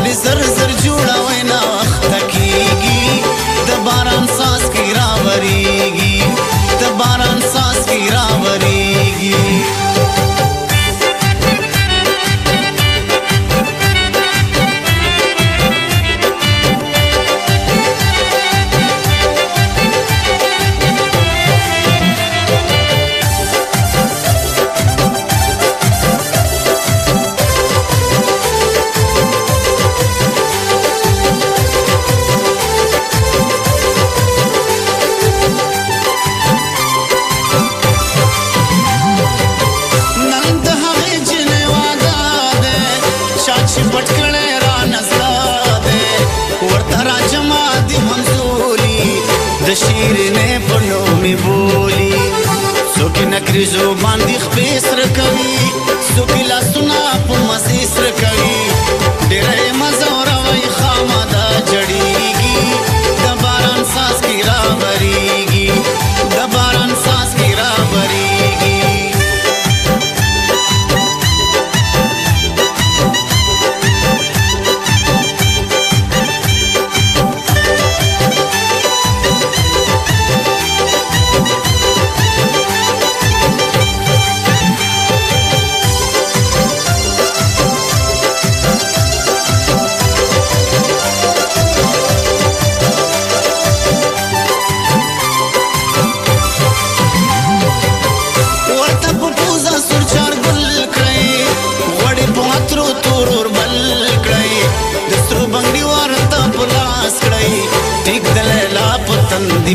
ولی زر زر جوړا چې پټکړې را نزدې ورته راځم د منزوري د شیرینه په نوم بولی څوک نکري زو باندې خپې سر کوي څوک لا سنا په مزې سر کوي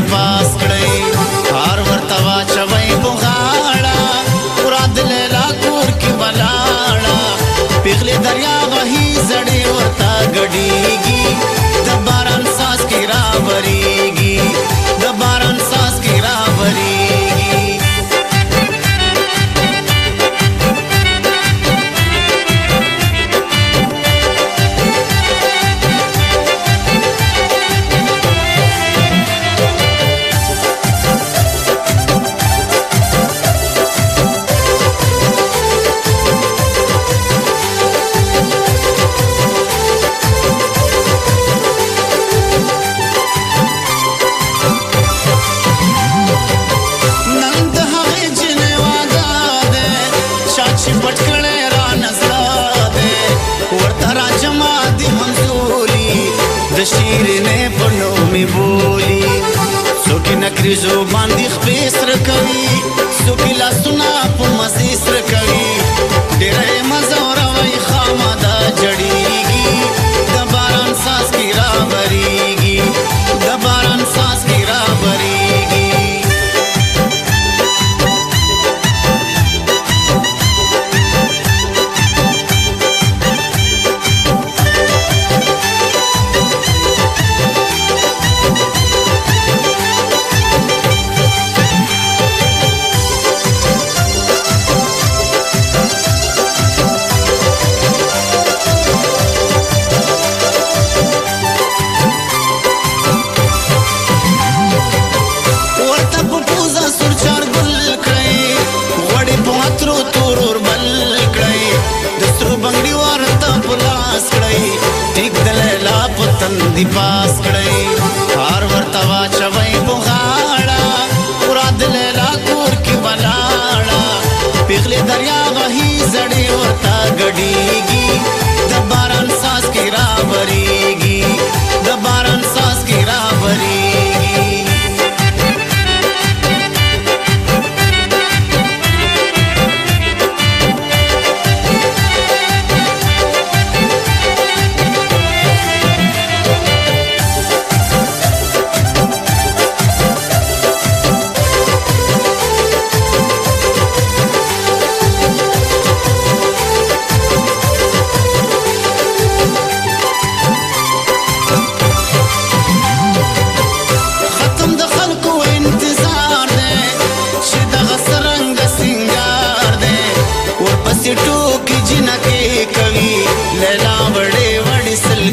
the past. ګریزو باندې خپې سره کوي سوکي لاسونه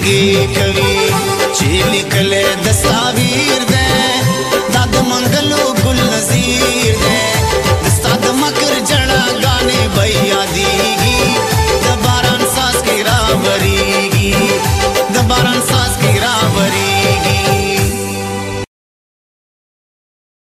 زندگی کوي چې لیکل د ساویر دی